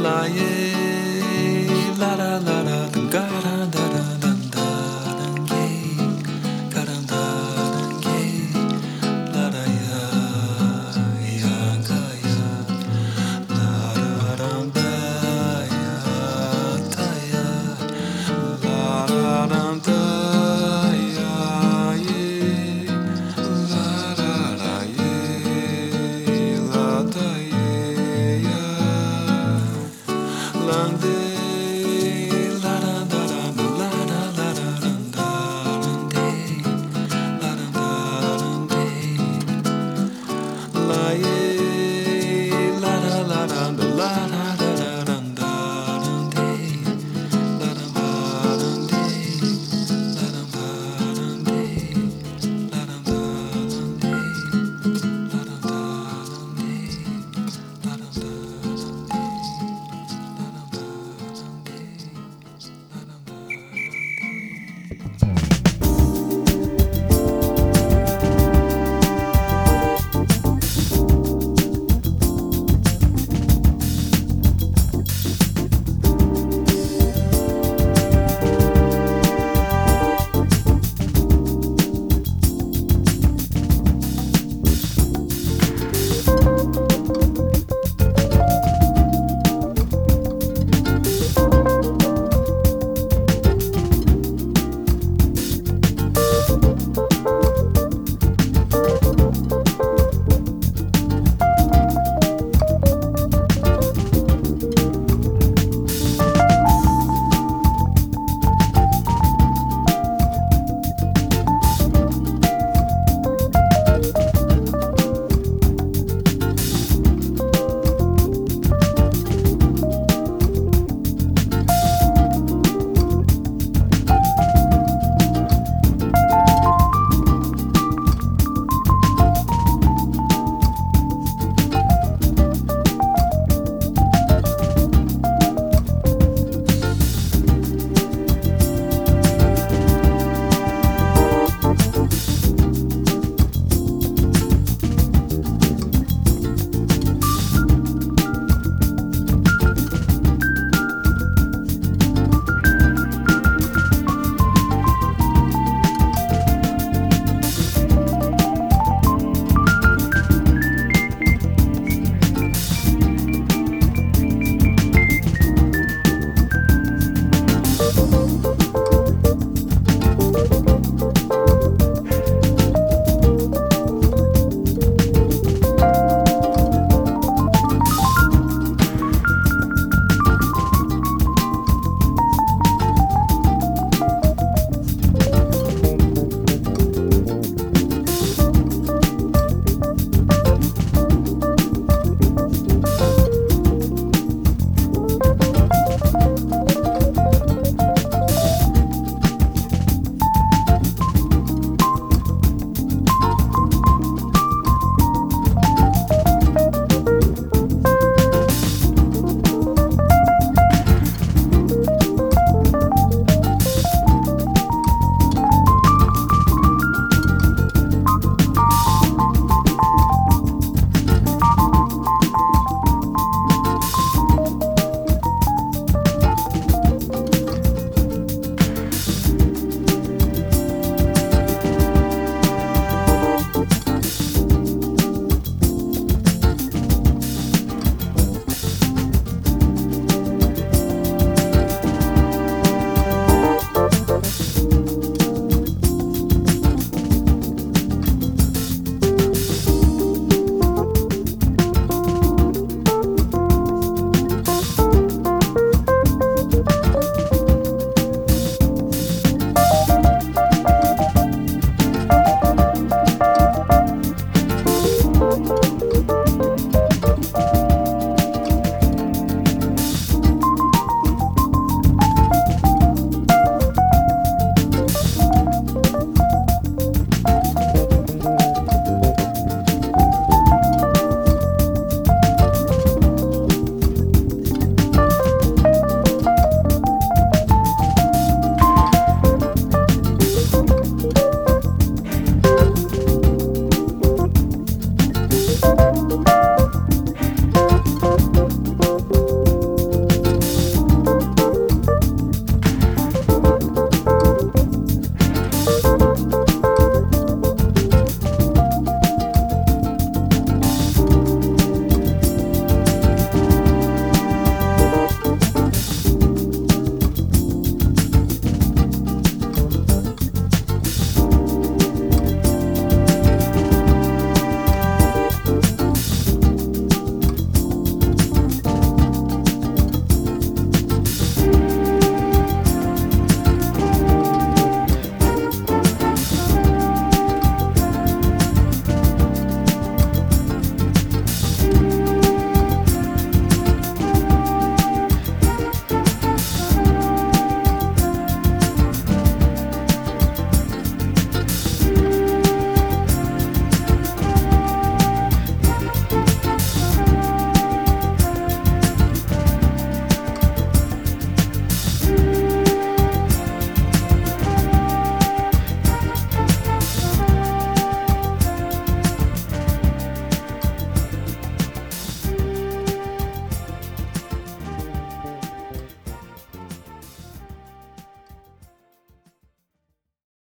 la la la la